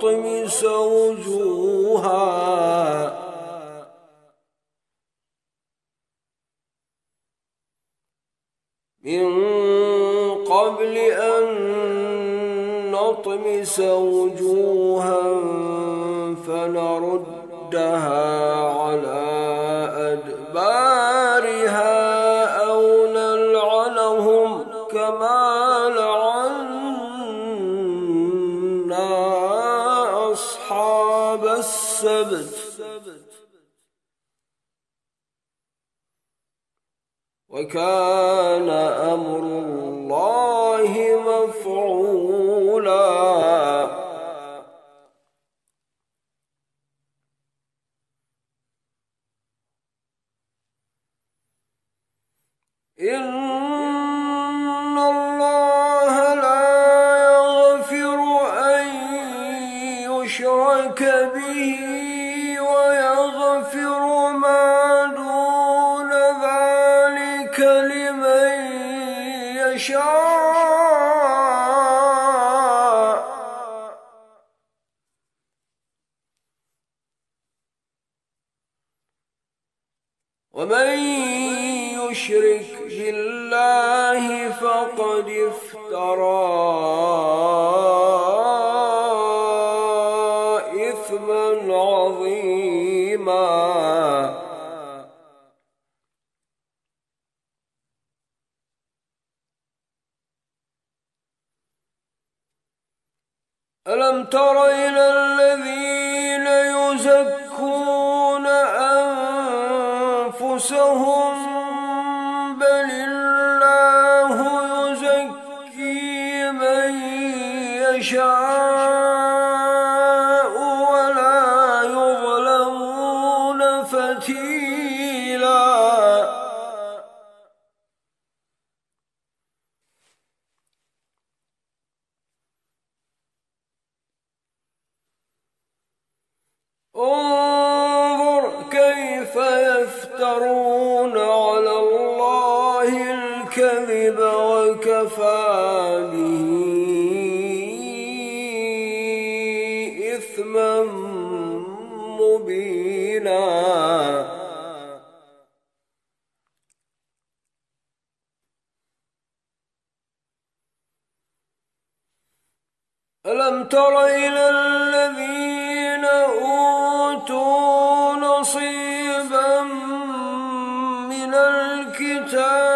طمس وجوها من قبل أن نطمس وجوها فنردها على أدبار وكان أمر الله مفعولا. إن الله لا يغفر أن يشرك به ويغفر shine. نصيبا من الكتاب.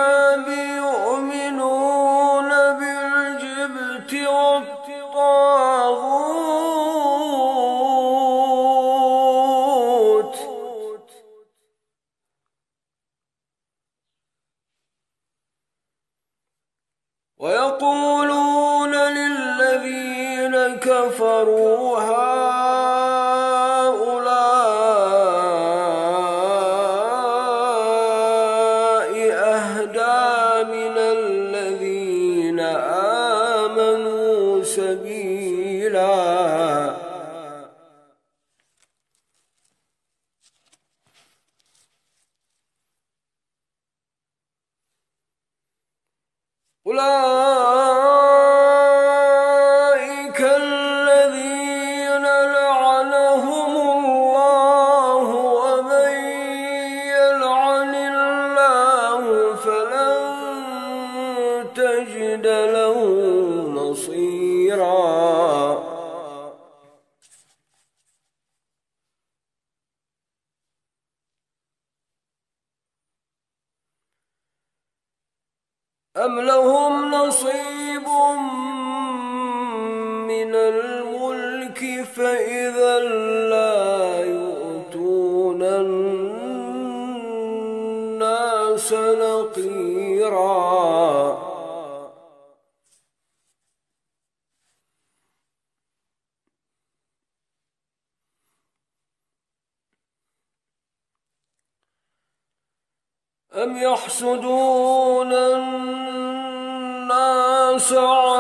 أم يحسدون الناس على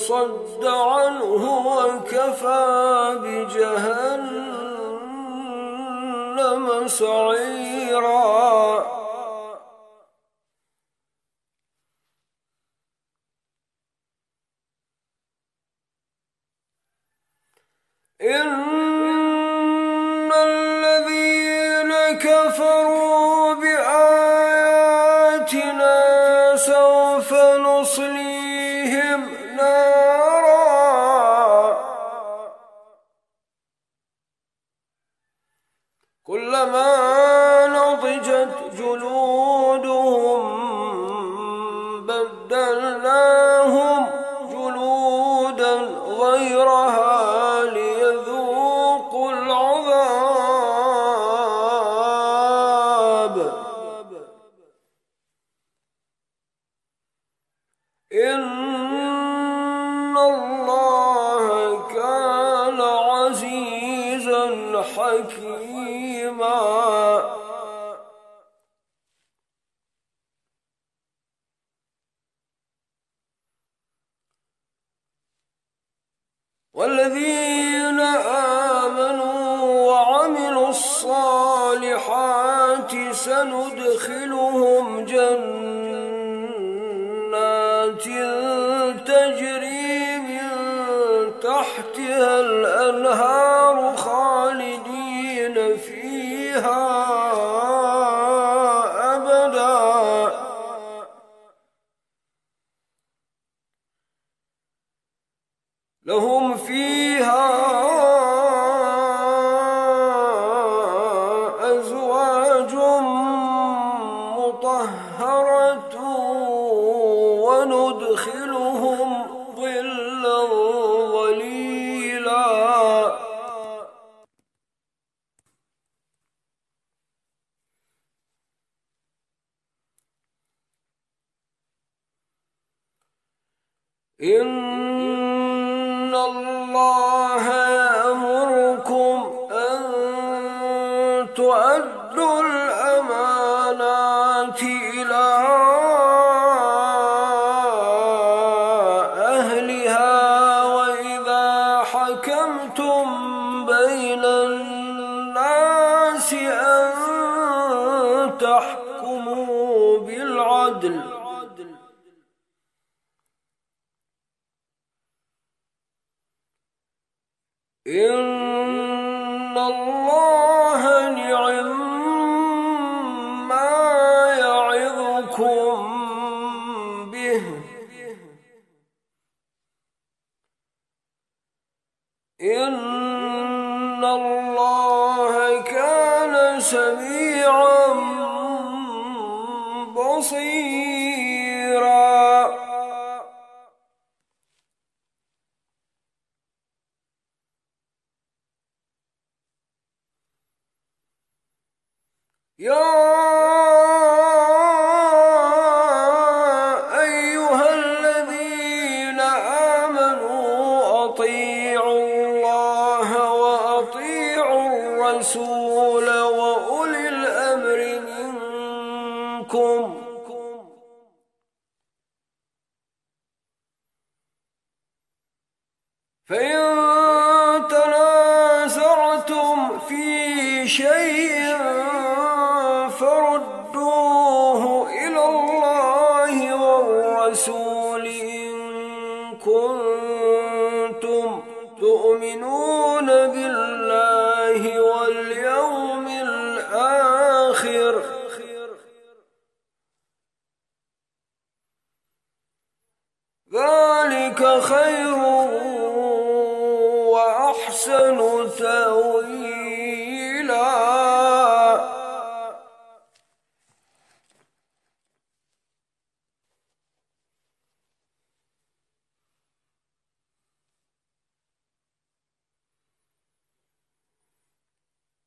صد عنه وكفى بجهنم سعيرا. هم في العدل. إن الرسول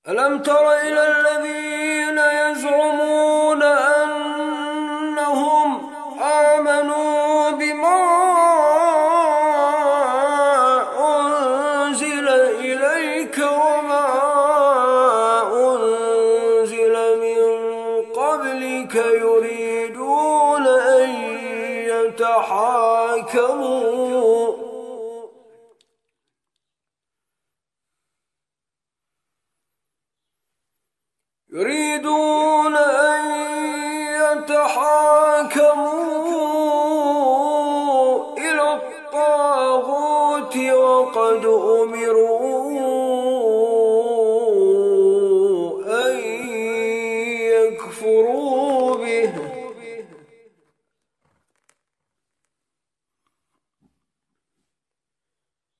ألم تر إلى الذين يزعمون يكفروا به.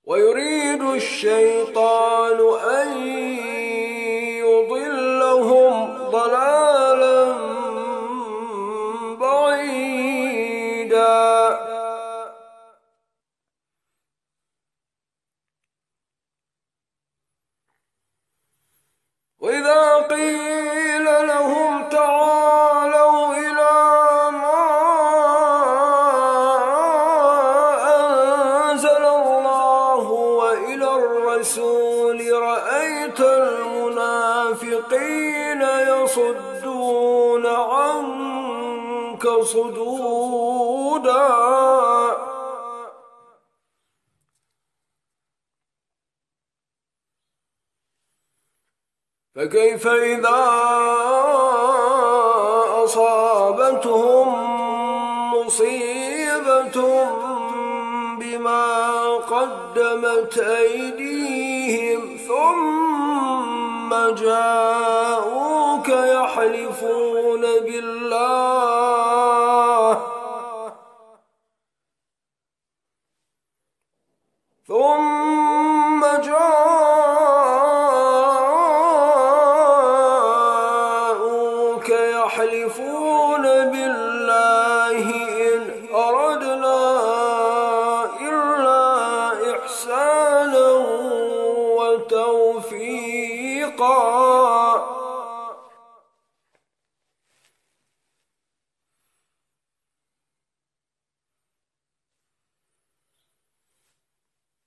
ويريد الشيطان فكيف إذا أصابتهم مصيبة بما قدمت أيديهم ثم جاءوا يحلفون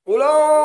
أولئك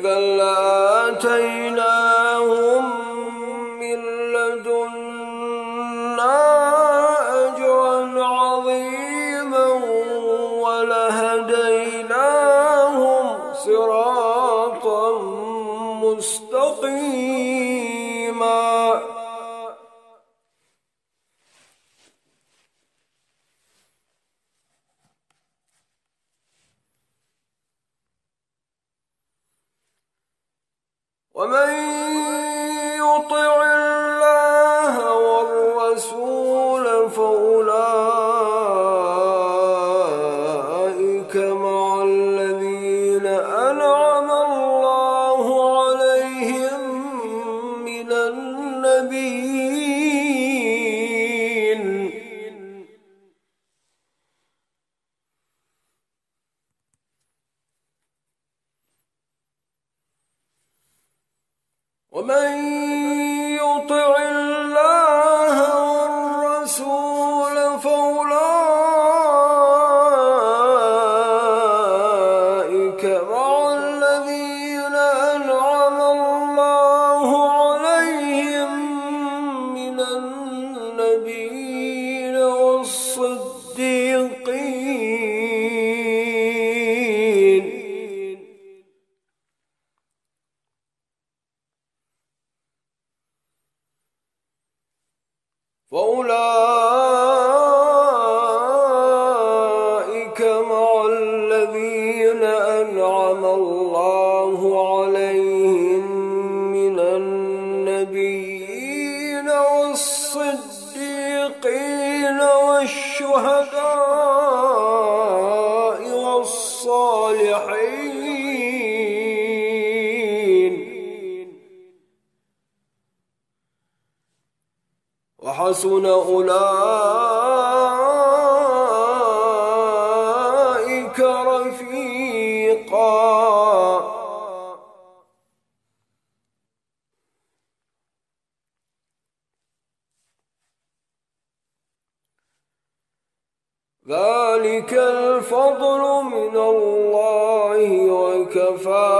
إذا لآتيناه 我们 رفيقا. ذلك الفضل من الله وكفاه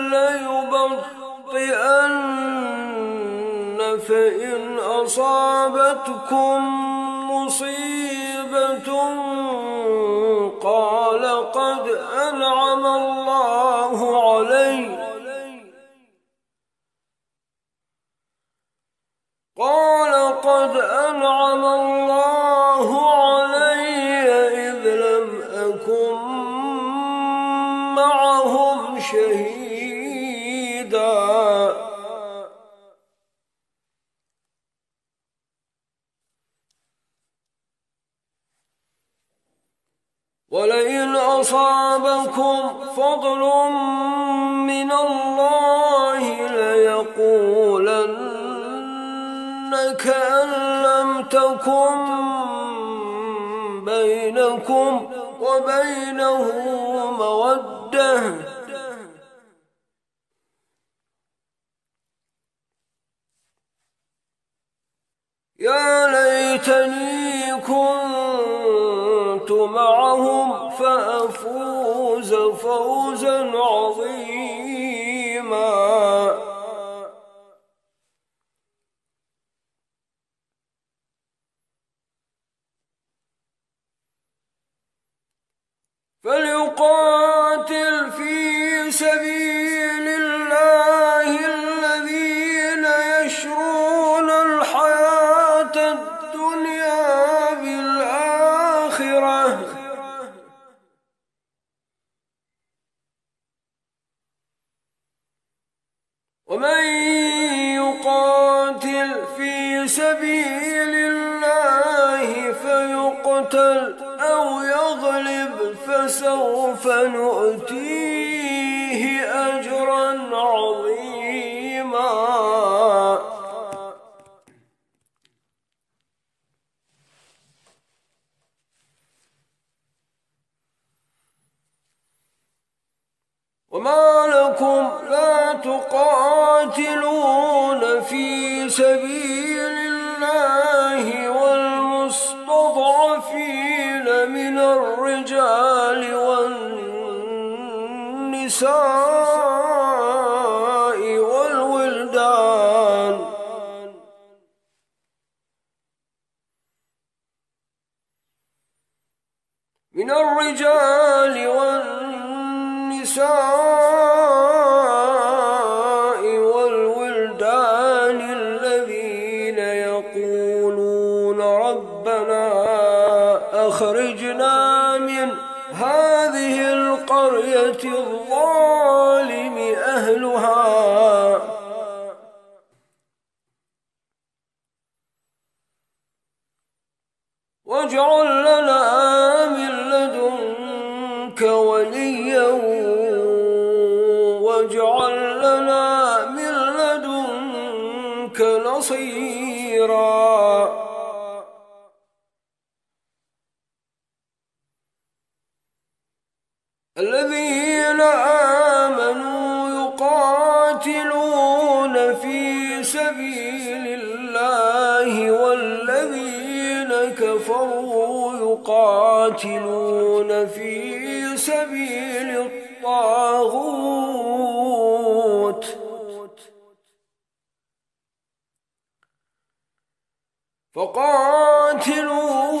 أصابتكم فضل من الله ليقولن كأن لم تكن بينكم وبينه مودة. يا ليتني كنت معهم فأفوز فوزا عظيما. فليقاتل في سبيل الله من الذين آمنوا يقاتلون في سبيل الله والذين كفروا يقاتلون في سبيل الطاغوت. فقاتلوا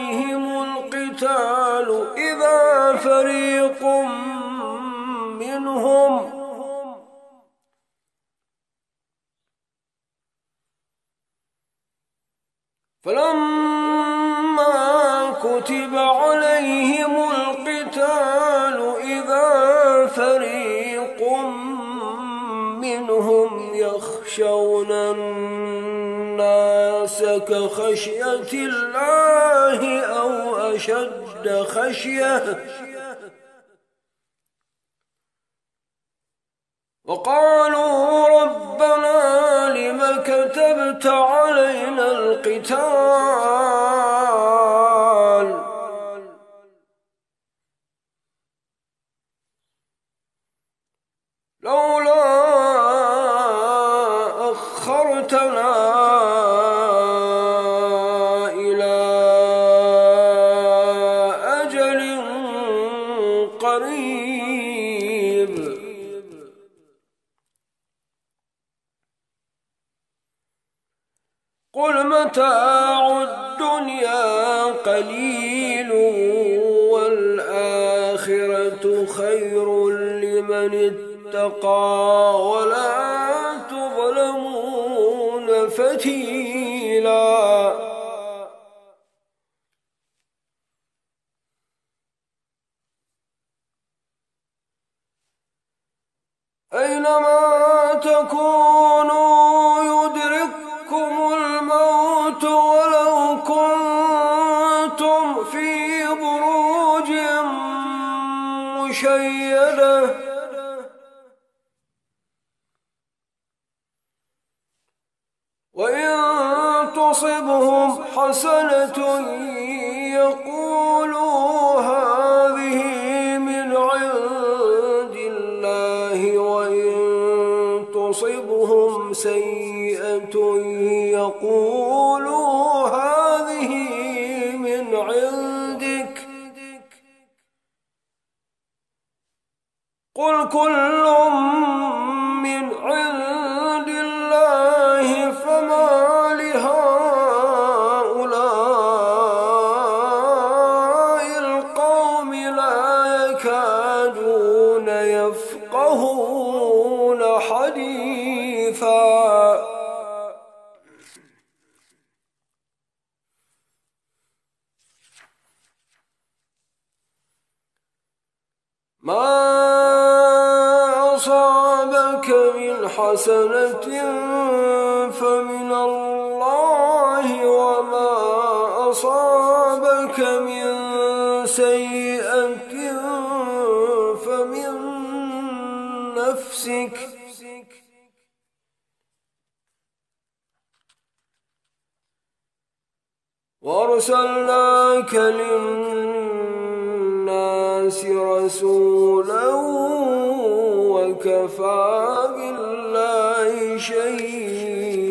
كخشية الله أو أشد خشية. وقالوا ربنا لم كتبت علينا القتال؟ أينما تكونوا من وارسلناك للناس رسولا وكفى بالله شهيدا.